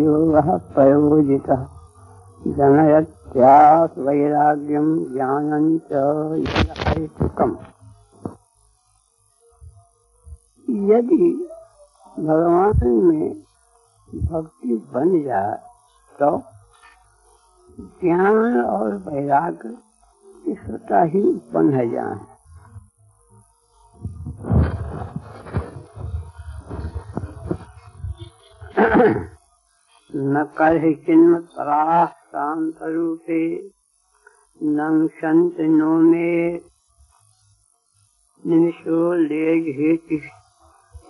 योगः प्रयोजितः। जनयत्यास च यदि भगवान में भक्ति बन जाए तो ज्ञान और वैराग्य स्वतः ही उत्पन्न है जाए। न कर्चिन्म पराः शान्तरूपे नंशन्ति नो मे। निमिषो लेघेतिः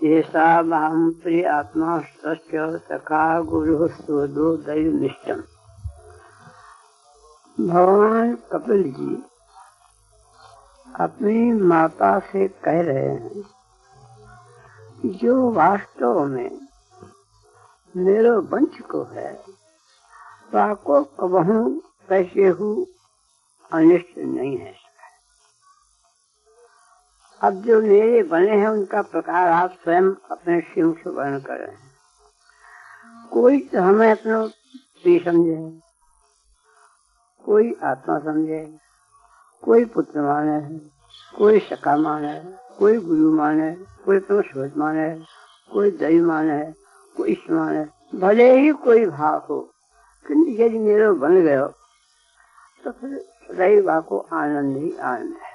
एषा माँ प्रिय आत्मा सखा गुरु स्वदो दैवनिष्ठम भगवान कपिल जी अपनी माता से कह रहे हैं जो वास्तव में मेरो वंश को है। ताको कबहू कैसे हूँ अनिष्ट नहीं है। अब जो मेरे बने हैं, उनका प्रकार आप स्वयं अपने शिव से वर्ण कर रहे हैं। कोई तो हमें अपना समझे, कोई आत्मा समझे, कोई पुत्र माने, कोई सखा माने, कोई गुरु माने, कोई अपना सोच माने, कोई दही माने कोई समान है। भले ही कोई भाव हो, किंतु यदि मेरे बन गयो तो फिर रही को आनंद ही आनंद है।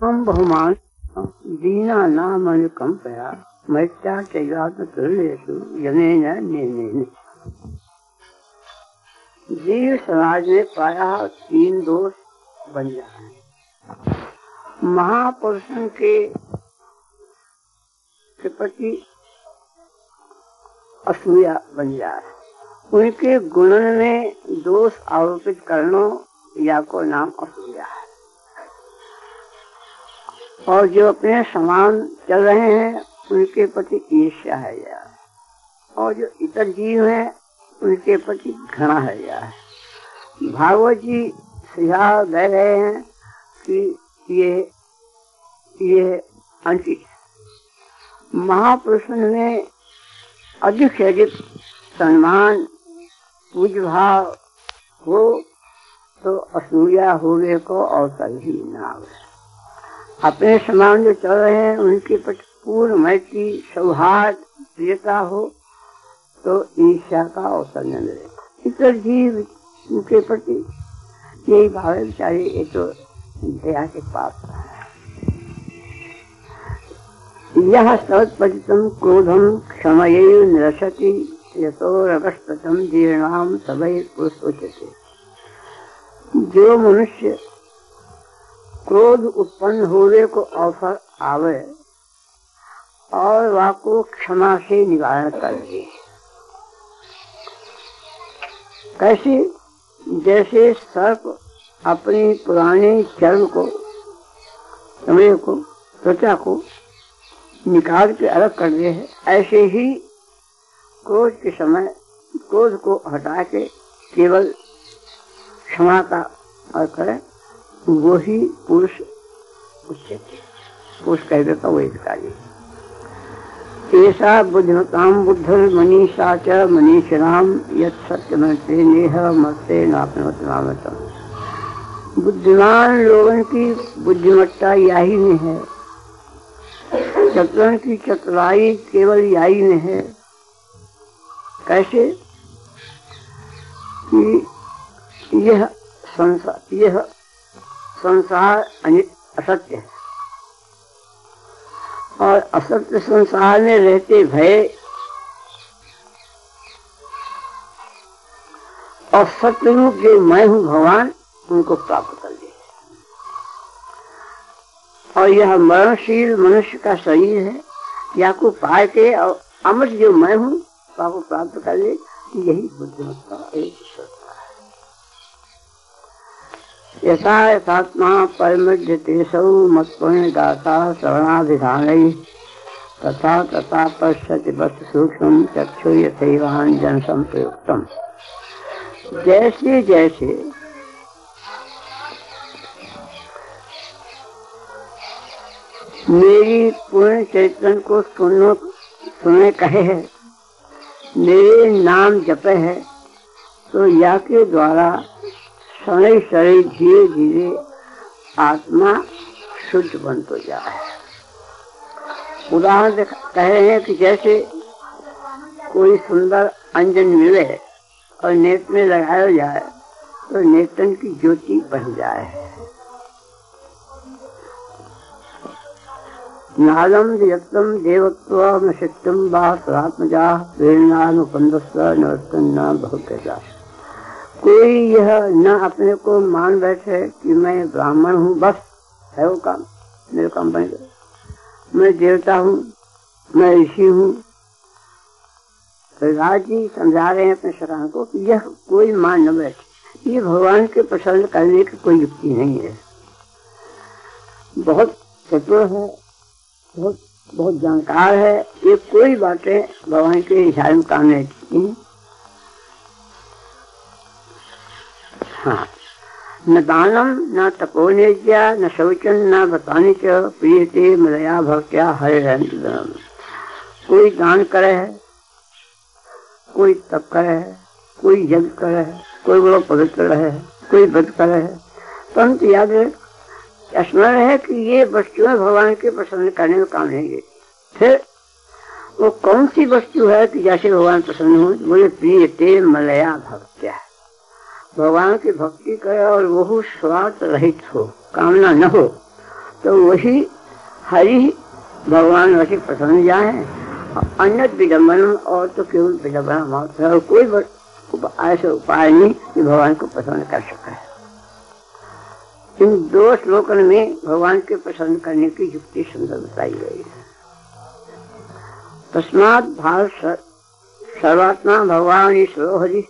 हम बहुमान दीना नाम अनुकंपया मैत्या चैवात्म तुल्यु यने न जीव समाज में पाया तीन दोष बन जाए। महापुरुषों के प्रति असूया बन जाए। उनके गुणन में दोष आरोपित करना या को नाम असूया है। और जो अपने समान चल रहे हैं, उनके प्रति ईर्ष्या है या। और जो इतर जीव हैं, उनके प्रति घृणा है या। भागवत जी सुझाव दे रहे हैं कि ये ये अंकित महापुरुष ने अधिक से अधिक सम्मान पूज भाव हो तो असूया होने को अवसर ही न अपने समान जो चल रहे हैं, उनके प्रति पूर्ण मैत्री, सौहार्द, प्रियता हो तो ईर्ष्या का अवसर न मिले। इतर जीव उनके प्रति यही भाव, बेचारे ये तो दया के पास है। यह सत्पतितम क्रोधम क्षमय निरसति यथोरगस्तम जीर्णाम सबै पुरुषोचते। जो मनुष्य क्रोध उत्पन्न होने को अवसर आवे, और वह को क्षमा से निवारण कर दे कैसे, जैसे सर्प अपनी पुराने चर्म को, समय को, त्वचा को निकाल के अलग कर दिए है। ऐसे ही क्रोध के समय, क्रोध को हटा के केवल क्षमा का और करें वो ही पुरुष पुरुष कह देता वो एक कार्य ऐसा बुद्धिमताम बुद्ध मनीषा च मनीषराम यद सत्य मरते नेह मरते नापनवत बुद्धिमान लोगों की बुद्धिमत्ता यही में है। चतुरण की चतुराई केवल याई में है कैसे? कि यह संसार यह संसार असत्य है। और असत्य संसार में रहते भय और सत्य रूप जो मैं हूँ भगवान, उनको प्राप्त कर और यह मरणशील मनुष्य का शरीर है। या को पाए के और अमृत जो मैं हूँ को प्राप्त कर ले यही बुद्धिमत्ता एक यथा यथात्मा परमृद्य तेसौ मत्पुण्य दाता श्रवणाभिधान तथा तथा पश्यति बस सूक्ष्म चक्षु यथवान जन संप्रयुक्तम जैसे जैसे मेरी पूर्ण चैतन को सुनो, सुने कहे है। मेरे नाम जपे है। तो या के द्वारा शनि शनि धीरे धीरे आत्मा शुद्ध बन तो जाए। उदाहरण कह रहे हैं कि जैसे कोई सुंदर अंजन मिले और नेत्र में लगाया जाए तो नेत्रन की ज्योति बन जाए। देवत्व शिष्टम बात्मजा नर्तन बहुत कोई यह न अपने को मान बैठे कि मैं ब्राह्मण हूँ, बस, है वो काम, मेरे काम बन गए मैं देवता हूँ, मैं ऋषि हूँ। राज जी समझा रहे हैं अपने शरण को कि यह कोई मान न बैठे। ये भगवान के प्रसन्न करने की कोई युक्ति नहीं है। बहुत चतुर है। बहुत बहुत जानकार है। ये कोई बातें भगवान के इशारे में काम नहीं की हाँ। न दानम, न तपोनिज्ञा, न शौचन, न बताने च प्रियते मलया भक्त्या हरे कोई दान करे है कोई तप करे है कोई यज्ञ करे है कोई बड़ा पवित्र रहे है कोई व्रत करे। है परंतु याद स्मरण है कि ये वस्तुएँ भगवान के प्रसन्न करने में काम नहीं फिर, वो कौन सी वस्तु है कि जैसे भगवान प्रसन्न हो? बोले प्रिय ते मलया भक्त्या भगवान की भक्ति करे और वह स्वार्थ रहित हो, कामना न हो तो वही हरि भगवान वैसे प्रसन्न जाए। अन्य विडम्बन और तो केवल विडम्बना मात्र है। कोई ऐसा उपाय नहीं कि भगवान को पसंद कर सका। है इन दो श्लोकन में भगवान के पसंद करने की युक्ति सुंदर बताई गई है। तस्मात भाव सर्वात्मा भगवान हरि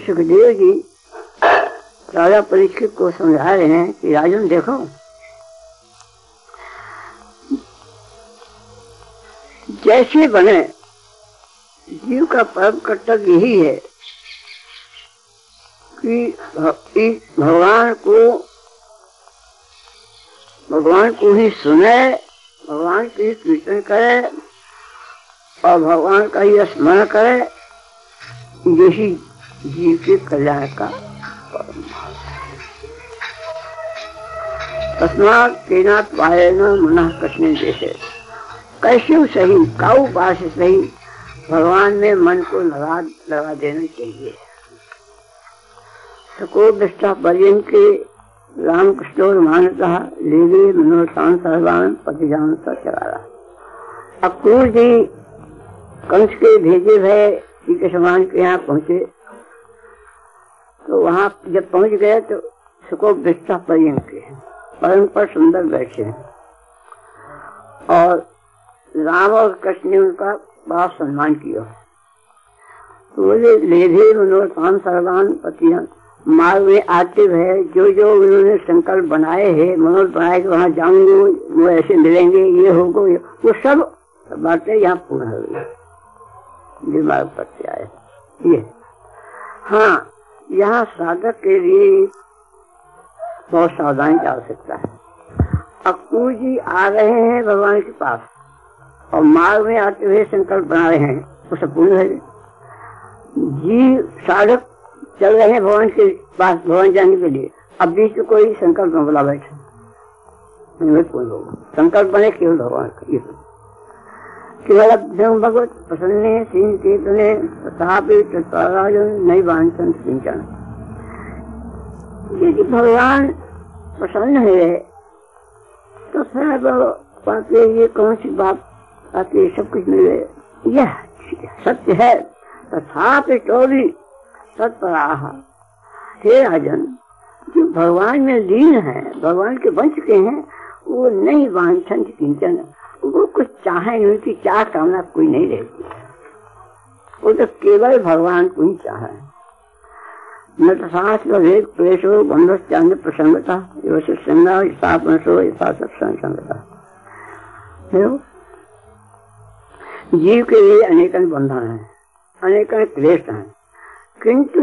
सुखदेव जी राजा परीक्षित को समझा रहे हैं कि राजन देखो, जैसे बने, जीव का परम कर्तव्य यही है कि भगवान को भगवान को ही सुने, भगवान की कीर्तन करे, और भगवान का ही स्मरण करे, यही जीव के कल्याण का मना कटने जैसे कैसे सही, काऊ पास सही, भगवान में मन को लगा लगा देना चाहिए। सको पर्यन के राम कृष्ण मानता ले सर्वान जानता चला जी कंस के भेजे भय जी के यहाँ पहुँचे। तो वहाँ जब पहुँच गए तो सुको दृष्टा पर्यन के परम पर सुंदर बैठे और राम और कृष्ण ने उनका बड़ा सम्मान किया। तो बोले लेधे मनोरथान सर्वान पति मार्ग में आते हुए जो जो उन्होंने संकल्प बनाए हैं, मनोज बनाए कि वहाँ जाऊँगे, वो ऐसे मिलेंगे, ये होगा वो सब बातें यहाँ पूर्ण हो गई। दिमाग पर आए। ये। हाँ यहाँ साधक के लिए बहुत सावधानी की आवश्यकता है। अक्कू जी आ रहे हैं भगवान के पास और मार्ग में आते हुए संकल्प बना रहे हैं। वो सब पूर्ण है जी साधक चल रहे हैं भगवान के पास, भगवान जाने के लिए। अब बीच में कोई संकल्प न बोला बैठे। पूर्ण होगा संकल्प बने केवल भगवान केवल भगवत प्रसन्न सिंह कीर्तने नहीं बांधन सिंचन यदि भगवान प्रसन्न है तो फिर पाते ये कौन सी बात ताकि सब कुछ मिले। यह सत्य है। तथा चौरी हे राजन, जो भगवान में लीन है, भगवान के बन चुके हैं, वो नहीं वांछन किंचन, वो कुछ चाहे नहीं की चाह कामना कोई नहीं रहती। वो तो केवल भगवान को ही चाहे। न शास्त्र वेद सत्संग जीव के लिए अनेक बंधन है अनेक क्लेश है। किंतु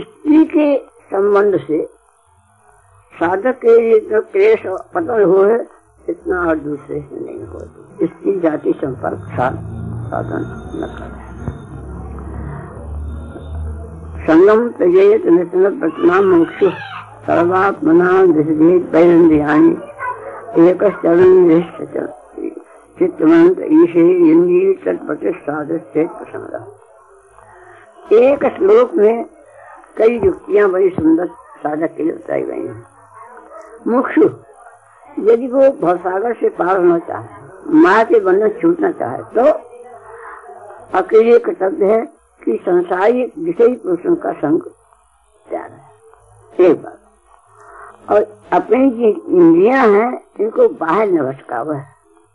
स्त्री के संबंध से साधक के लिए जो क्लेश पतन हुए, इतना और दूसरे से नहीं हो इसकी जाति संपर्क साधन न करे। संगम त्यजेत नितन प्रतिमा मोक्ष। सर्वात्मना दृष्टिभेद पैरंध्यानी एक चरण चित्तमंत ईशे इंद्रिय तत्प्रतिष्ठाद प्रसंग एक श्लोक में कई युक्तियाँ बड़ी सुंदर साधक के लिए बताई गई हैं। मुख्य, यदि वो भवसागर से पार होना चाहे, माँ के बंधन छूटना चाहे तो अकेले कर्तव्य है कि संसारी विषय पुरुषों का संग त्याग है। एक बात। और अपनी जो इंद्रिया है, इनको बाहर न भटका हुआ है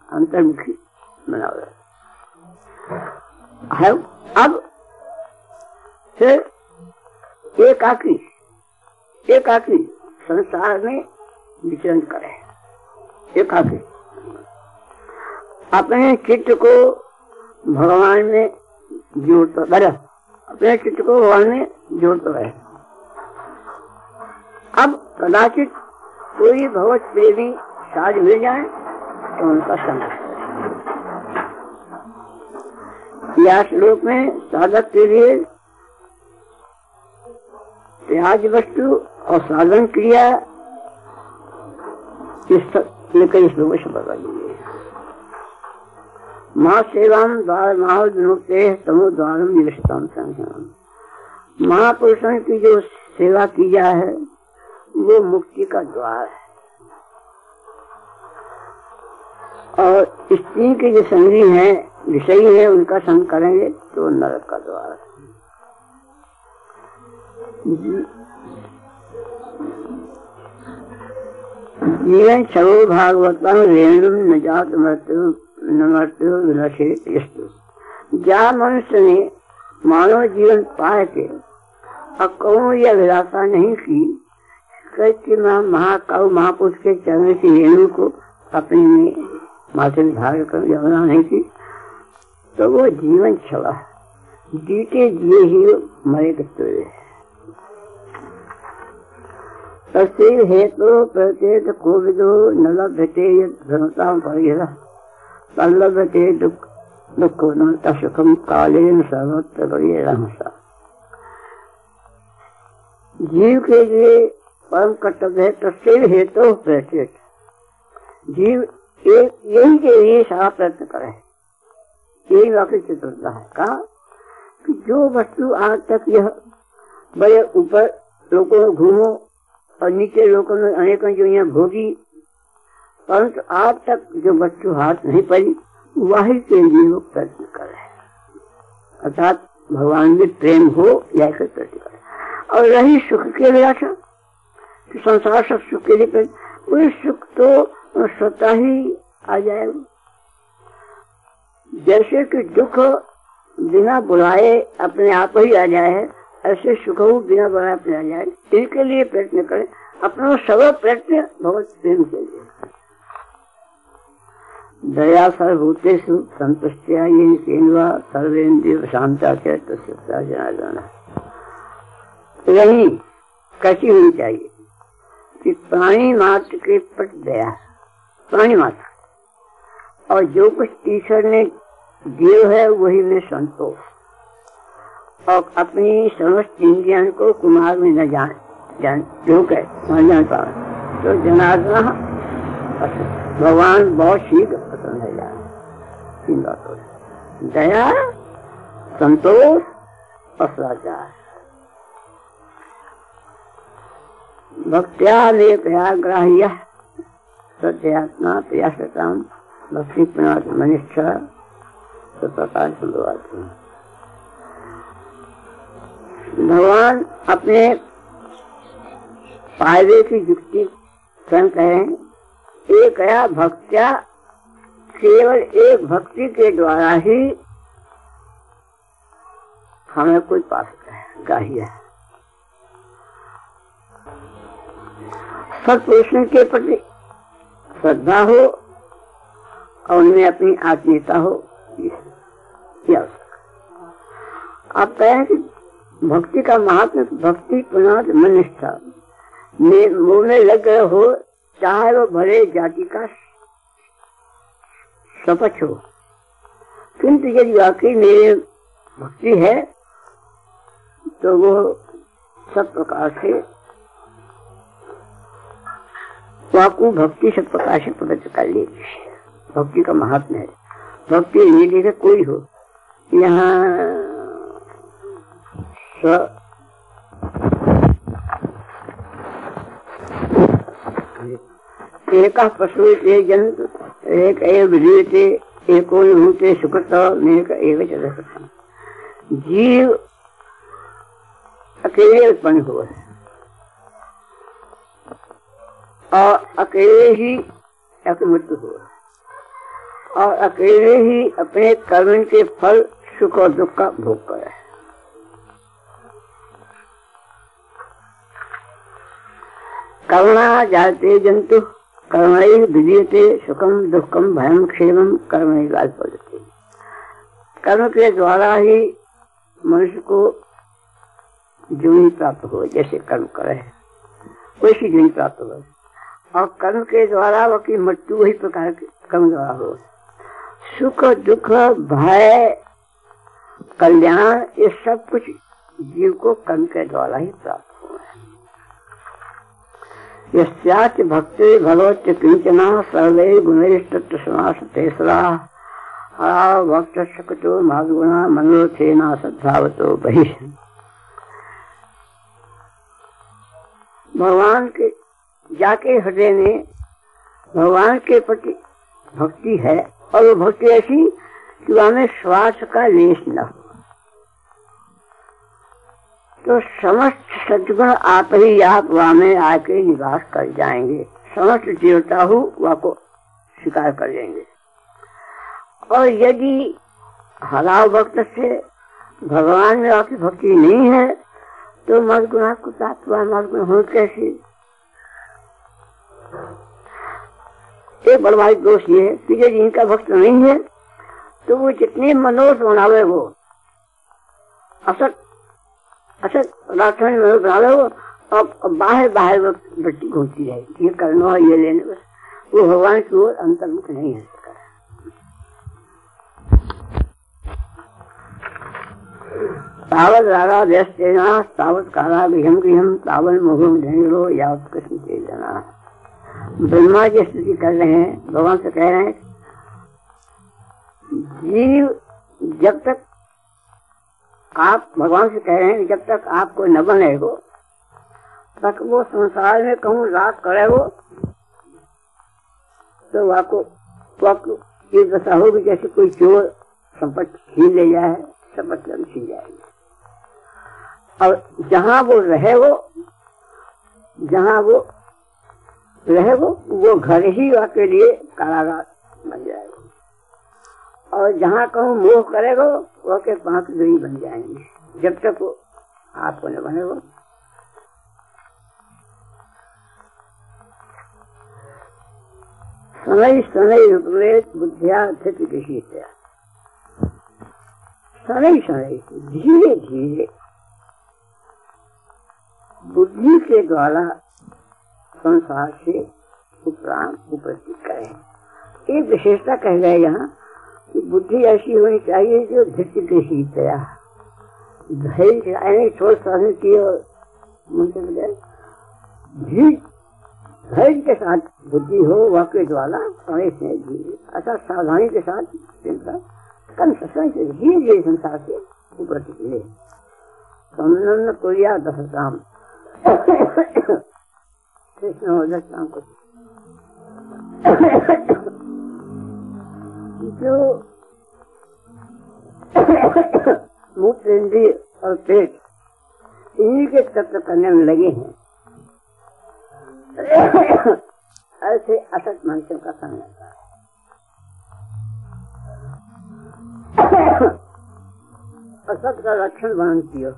अंतर्मुखी बना हुआ है, अब फिर एक आखिरी एक आखिरी संसार में विचरण करे। एक आखिरी। अपने चित्त को भगवान में जोड़ता बड़ा अपने चित्त को भगवान में जोड़ता रहे। अब कदाचित कोई भगवत प्रेमी साज मिल जाए तो उनका संग। या श्लोक में साधक के लिए त्याज वस्तु और साधन क्रिया लेकर इस लोगों से बता दीजिए माँ सेवा द्वार महानुक्ते समो द्वार निविष्टम महापुरुषों की जो सेवा की जा है, वो मुक्ति का द्वार है। और स्त्री के जो संगी है, विषयी है, उनका संग करेंगे तो नरक का द्वार है। जीवन छो भागवत रेणु न जात मृत्यु, न मृत्यु जा मनुष्य ने मानव जीवन पाए के और यह विलासा नहीं की कि महाकाव महापुरुष के चरण की रेणु को अपने में माथे में धारण कर यमुना नहीं की। तो वो जीवन छवा जीते जिए ही मरे करते हुए तस्वीर हेतु कोविदो न लभ्यते परिहर। दुख न सर्वत्र जीव के लिए परम कर्तव्य है तस्वीर हेतु प्रत्येक जीव एक यही के लिए सारा प्रयत्न करे। यही वाक्य चतुर्था। है कहा कि जो वस्तु आज तक यह बड़े ऊपर लोगों घूमो और नीचे लोगों अनेक जो यहाँ भोगी, परंतु आज तक जो बच्चों हाथ नहीं पड़ी, वही के लिए वो प्रयत्न कर रहे अर्थात भगवान में प्रेम हो या प्रयत्न करे और रही सुख के आशा कि संसार सब सुख के लिए वही सुख तो स्वतः ही आ जाएगा। जैसे कि दुख बिना बुलाए अपने आप ही आ जाए ऐसे सुख बिना बना अपना जाए, इनके लिए प्रयत्न करें, अपना सर्व प्रयत्न भगवत प्रेम के लिए। दया सर्वभूतेषु संतुष्टिया ये सर्वेन्द्रिय शांता जनार्दन। यही कैसी होनी चाहिए? कि प्राणी मात्र के प्रति दया, प्राणी मात्र। और जो कुछ ईश्वर ने दिए है, वही में संतोष। और अपनी समस्त इंद्रियन को कुमार में न जान जान, जो कह, वहाँ जान पा तो जनार्दन भगवान बहुत शीघ्र पसंद है जान। तीन बातों दया, संतोष और सदाचार भक्त्या प्रयाग्राह्य सत्यात्मा प्रयासताम भक्ति प्रणात मनुष्य सत्ता संभवात्मा भगवान अपने फ़ायदे की युक्ति स्वयं कहें एक या भक्त्या केवल एक भक्ति के द्वारा ही हमें कोई पा सकता है गाहिया सत्पुरुषों के प्रति श्रद्धा हो और उनमें अपनी आत्मीयता हो। आप कहें कि भक्ति का महात्मा, भक्ति पुनः मनिष्ठा। में मुँह में लग गए हो, चाहे वो भले जाति का सपक्ष हो। किंतु यदि वाकई मेरे भक्ति है तो वो सब प्रकार से वाकु भक्ति सब प्रकार से प्रकट कर लेगी भक्ति का महात्मा है। भक्ति नहीं लेकर कोई हो। यहाँ एक पशु, एक एव विधीयते एको भूते सुकृत मेक एव जीव अकेले उत्पन्न हुआ है। और अकेले ही मृत्यु हुआ और अकेले ही अपने कर्म के फल सुख और दुख का भोग करे करुणा जाते जंतु कर्म विजयते सुखम दुखम भयम क्षेम, कर्म ही पड़ते कर्म के द्वारा ही मनुष्य को जीवन प्राप्त हो, जैसे कर्म करे। वैसी जीवन प्राप्त हो। और कर्म के द्वारा वो की मृत्यु वही प्रकार के कर्म द्वारा हो। सुख, दुख, भय, कल्याण, ये सब कुछ जीव को कर्म के द्वारा ही प्राप्त यस्याच भक्ति भगवत किंचना सर्वे समास तेसरा भक्त शकतो मागुणा मनोथेना सद्भावतो बहि। भगवान के जाके हृदय में भगवान के प्रति भक्ति है और वो भक्ति ऐसी कि वह श्वास का लेश न हो। तो समस्त सदगुण आप ही आप वहाँ में आके निवास कर जाएँगे। समस्त देवता हो वह को स्वीकार कर लेंगे। और यदि हलाव भक्त से भगवान में आपकी भक्ति नहीं है तो मत गुणा को प्राप्त हुआ मत गुण हो कैसे? एक बड़वाई दोष ये है, कि यदि इनका भक्त नहीं है तो वो जितने मनोज बनावे वो, असत अच्छा राजस्थान में बना लो अब बाहर बाहर वृत्ति घूमती रहेगी ये करना है ये लेने बस वो भगवान की ओर अंतर्मुख नहीं है। तावत रागा व्यस्त तावत काला गृहम गृहम तावन मुहुम धनिलो या उत्कृष्ण चेतना ब्रह्मा की स्थिति कर रहे हैं, भगवान से कह रहे हैं, जीव जब तक आप भगवान से कह रहे हैं जब तक आपको न बने हो तक वो संसार में कहूँ रात करे हो तो आपको ये दशा होगी जैसे कोई चोर संपत्ति छीन ले जाए, संपत्ति छीन जाएगी। और जहाँ वो रहे वो जहाँ वो रहे वो वो घर ही आपके लिए कारागार बन जाएगा। और जहाँ कहूँ मोह करेगा वो के पाँच दूरी बन जाएँगे। जब तक वो आपको न बनेगा समय समय उपवेद बुद्धिया स्थिति से समय समय धीरे धीरे। बुद्धि के द्वारा संसार से उपरांत उपस्थित करें। एक विशेषता कह गए यहाँ। कि बुद्धि ऐसी होनी चाहिए जो धृत्य के ही दया धैर्य की साथ बुद्धि हो के द्वारा ऐसा सावधानी के साथ धीरे संसार से ऊपर कोरिया कृष्ण हो जो मूत्र इंद्रिय और पेट इन्हीं के तत्व करने में लगे हैं। ऐसे असत मनुष्यों का संग असत का लक्षण वर्णन किया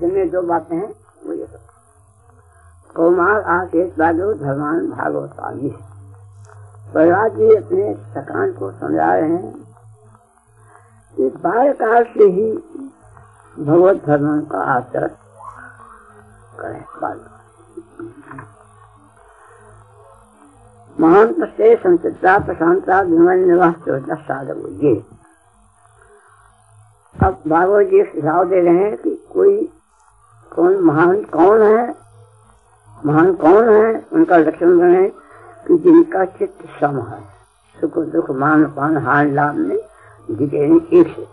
जिनमें दो बातें हैं, वो सब। कौमार, आशेष भागो धर्मान भागवतानी है प्रहलाद जी अपने सकान को समझा रहे हैं। कि बाल काल से ही भगवत धर्म का आचरण करें बाल महान से संचिता प्रशांता विमल निवास साधक ये। अब भागवत जी सुझाव दे रहे हैं कि कोई कौन महान कौन है, महान कौन है, उनका लक्षण है कि जिनका चित्त सम है। सुख दुख मान पान हान लाभ में दिखे एक से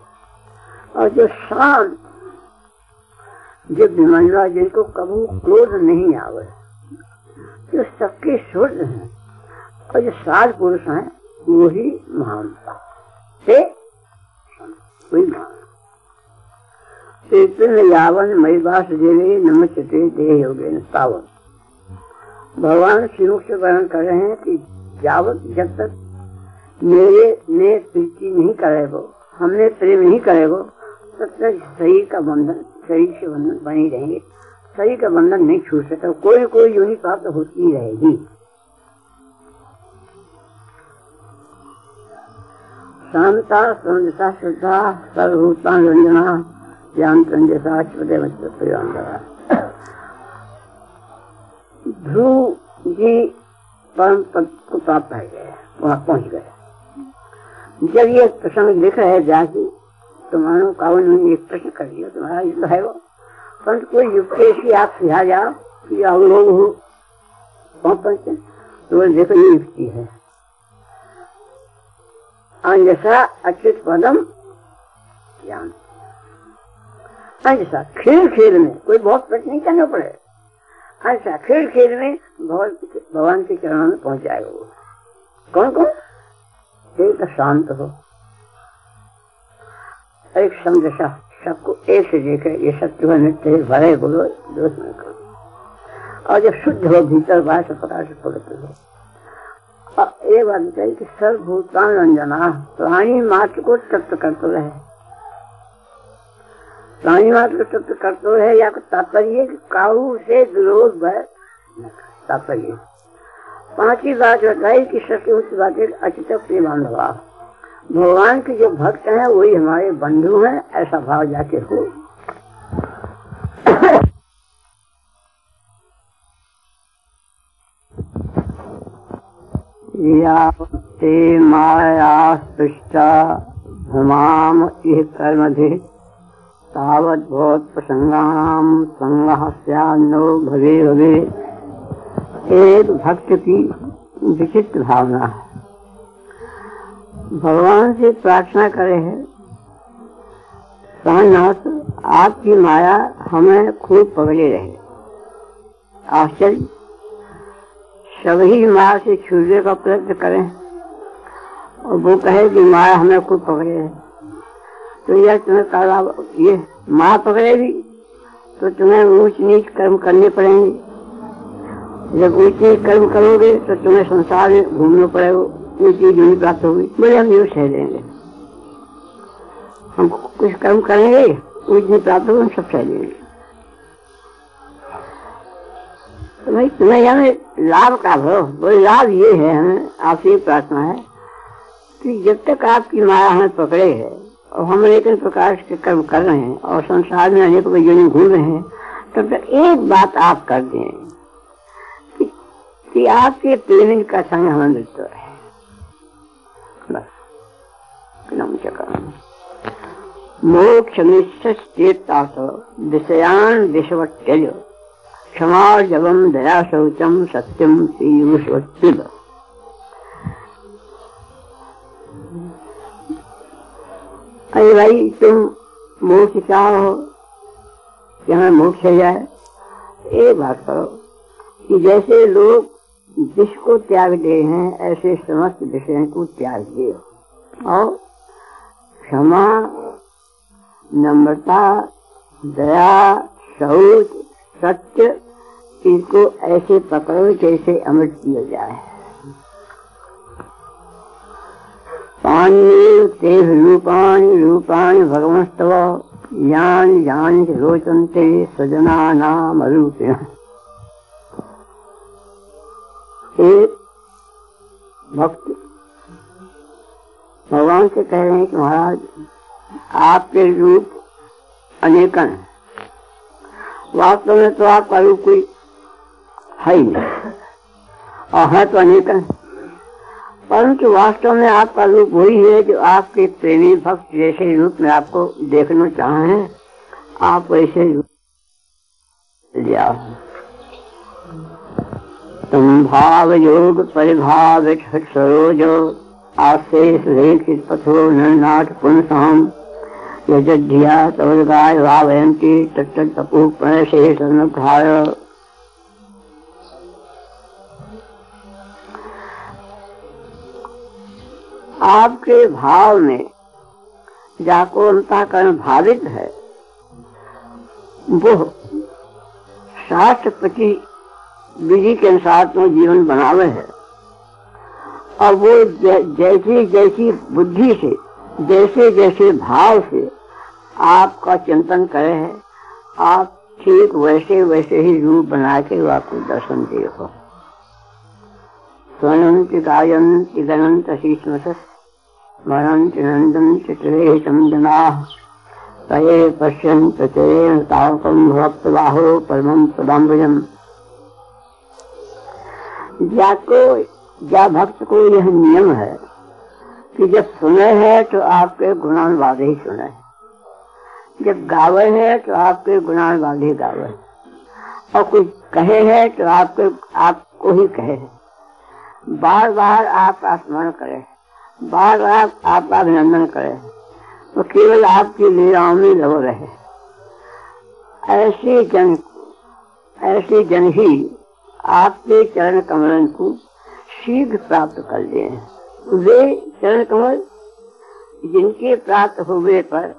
और जो शांत, जो विमला जिनको कभी क्रोध नहीं आवे, जो सबके शुद्ध हैं, और जो साध पुरुष हैं, वही महानता से वही महान। यावन बास देवे नमचते देह पावन। भगवान श्रीमुख से वर्णन कर रहे हैं कि जावत जब तक मेरे ने प्रीति नहीं करे वो हमने प्रेम नहीं करे वो तब तक शरीर का बंधन, शरीर से बंधन बने रहेंगे। शरीर का बंधन नहीं छूट सकता, कोई कोई योनि प्राप्त होती रहेगी। शांता संजता श्रद्धा सर्वभूता रंजना ज्ञान संजता ध्रुव जी परम पद को प्राप्त है गए वहाँ पहुँच गए। जब ये प्रसंग लिख रहे जाति तो मानो कावन ने एक प्रश्न कर दिया, तुम्हारा युद्ध है वो? परंतु कोई युक्त ऐसी आप सुझा जाओ कि आप लोग हो। पहुँच पहुँचते तो देखो ये युक्ति है। अंजसा अच्युत पदम ज्ञान। अंजसा, खेल खेल में कोई बहुत प्रश्न नहीं करना पड़े। ऐसा खेल खेल में भगवान के चरणों में पहुँच जाएगा वो। कौन कौन? एक शांत हो। एक समझा सबको ऐसे देखे ये सत्य नित्य भरे बोलो, दोष न करो। और जब शुद्ध हो, भीतर बाहर से प्रकाश पवित्र हो। और एक बात बताइए कि सर्वभूतान रंजना, प्राणी मात्र को तत्व करते रहे। प्राणी मात्र तत्व करते है, या तात्पर्य काहू से विरोध तात्पर्य। पांचवी बात बताई कि सबसे उच्च बात है अचित प्रेम भाव भगवान के जो भक्त हैं, वही हमारे बंधु हैं, ऐसा भाव जाके हो। ते माया पृष्ठा भुमाम इह कर्मधि। प्रसंगाम संग भवे भवे एक भक्त की विचित्र भावना है। भगवान से प्रार्थना करे है। आपकी माया हमें खूब पकड़े रहे। आश्चर्य। सभी माया से छूटने का प्रयत्न करें। और वो कहे कि माया हमें खूब पकड़े है तो यह तुम्हें कहा ये माया पकड़ेगी तो तुम्हें ऊंच नीच कर्म करने पड़ेंगे। जब ऊंच नीच कर्म करोगे तो तुम्हें संसार में घूमना पड़ेगा ये चीज़ नहीं प्राप्त होगी बोले हम यूँ सह लेंगे हम कुछ कर्म करेंगे वो नहीं प्राप्त होगी, हम सब सह लेंगे। तो भाई, तुम्हें यहाँ लाभ का भरो बोले लाभ ये है, हमें आपसे प्रार्थना है कि जब तक आपकी माया हमें पकड़े है और हम अनेक प्रकार के कर्म कर रहे हैं और संसार में अनेक वैज्ञानिक घूम रहे हैं तब तक एक बात आप कर दें कि, कि आपके प्रेम का संग हमें मिलता है। मोक्ष विषयान विषवत्यज क्षमा जवम दया शौचम सत्यम पीयूषवत्पिब। अरे भाई, तुम मोक्ष चाहो हमें मोक्ष हो जाए, ये बात करो कि जैसे लोग विष को त्याग दे हैं, ऐसे समस्त विषय को त्याग दे और क्षमा, नम्रता, दया, शौच, सत्य, इनको ऐसे पकड़ो जैसे अमृत किया जाए। पानी ते रूपाणी रूपाणी भगवस्तव। यान यान रोचनते सजना नाम रूपिण एक भक्त, भगवान से कह रहे हैं कि महाराज, आपके रूप अनेकन वास्तव में तो आपका रूप कोई है ही नहीं। और है तो अनेकन परंतु वास्तव में आपका रूप वही है जो आपके प्रेमी भक्त जैसे रूप में आपको देखना चाहे। आप वैसे लिया तुम भाव योग परिभाव सरोज, आशेष पथो तवगाय भावयंती प्रणशेष आपके भाव में जाको अंतकरण भावित है। वो शास्त्र विधि के अनुसार तो जीवन बनावे है। और वो जैसी जैसी बुद्धि से जैसे जैसे भाव से आपका चिंतन करे है, आप ठीक वैसे वैसे ही रूप बना के आपको दर्शन दे हो स्वनंत गायंत गणंत शीष्मस पदाम्बुजम् जाको या भक्त को यह नियम है कि जब सुने है तो आपके गुणानुवाद ही सुने जब गावे है तो आपके गुणानुवाद ही गावे और कुछ कहे है तो आपके, आपको ही कहे बार बार आप स्मरण करें। बार बार आपका अभिनंदन करे। तो केवल आपकी लीलाओं में लग रहे ऐसे जन ऐसे जन ही आपके चरण कमलन को शीघ्र प्राप्त कर ले। वे चरण कमल जिनके प्राप्त हुए पर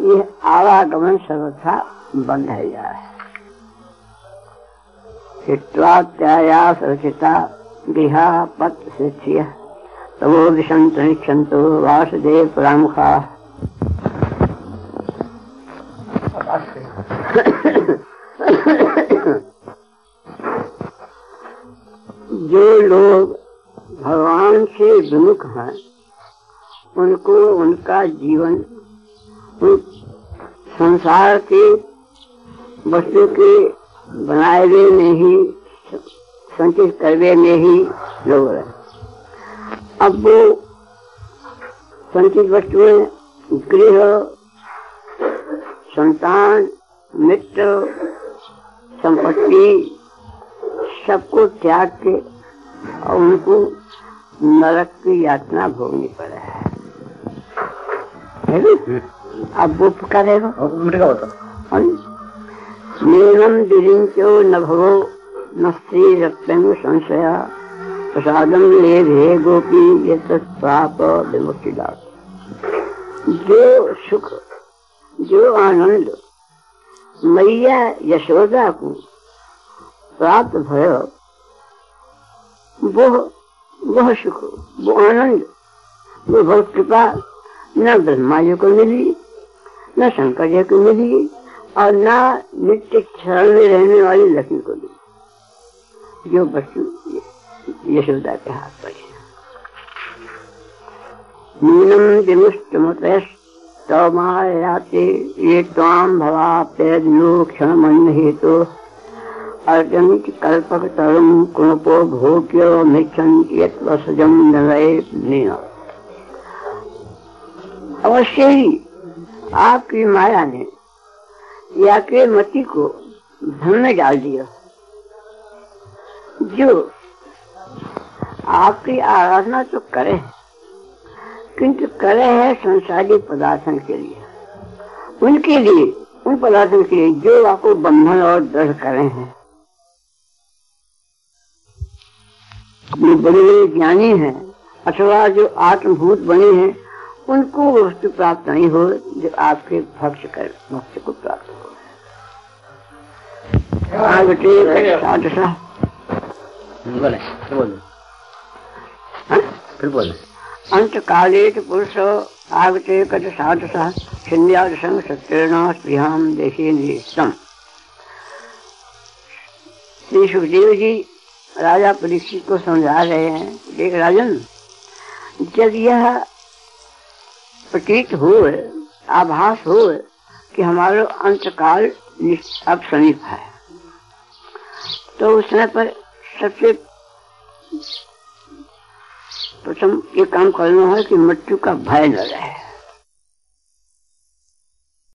यह आवागमन सर्वथा बंद है जाए हित्वात्याया सुरक्षिता गृहा पत शिष्य तमो दिशंतु निक्षंतु वासुदेव प्रमुखा जो लोग भगवान से विमुख हैं, उनको उनका जीवन संसार के वस्तु के बनाए हुए में ही, संचित करवे में ही लोग रहे अब वो संचित वस्तुएँ गृह संतान मित्र संपत्ति सबको त्याग के और उनको नरक की यातना भोगनी पड़े। है अब वो करेगा नीलम न भगो न स्त्री रक्तम संशया। प्रसादम ले भे गोपी, ये प्राप विमुक्ति जो सुख, जो आनंद, मैया यशोदा को प्राप्त भयो वो वह सुख वो आनंद वो बहुत कृपा, न ब्रह्मा जी को मिली, न शंकर जी को मिली, और न नित्य क्षरण में रहने वाली लक्ष्मी को मिली। जो वस्तु यशोदा के हाथ पर नीलम दिमुष्टमुतमायाते ये ताम क्षण हेतु अर्जन कल्पक तरम कुणपो भोग्य यजम अवश्य ही आपकी माया ने या के मति को धन में डाल दिया। जो आपकी आराधना तो करे। किंतु करे है संसारी पदार्थन के लिए। उनके लिए उन पदार्थों के लिए जो आपको बंधन और दृढ़ करे हैं। जो बड़े बड़े ज्ञानी हैं अथवा जो आत्मभूत बने हैं उनको वस्तु प्राप्त नहीं हो जो आपके भक्ष कर भक्त को प्राप्त हो। बोले बोले। फिर बोले। अंत काले पुरुष आगते कद साधस छिन्यादसंग सत्यना स्पृहाम देशी निस्तम श्री सुखदेव जी राजा परीक्षित को समझा रहे हैं। देख राजन जब यह प्रतीत हो आभास हो कि हमारा अंतकाल अब समीप है तो उस समय पर सबसे प्रथम ये काम करना है कि मृत्यु का भय न रहे।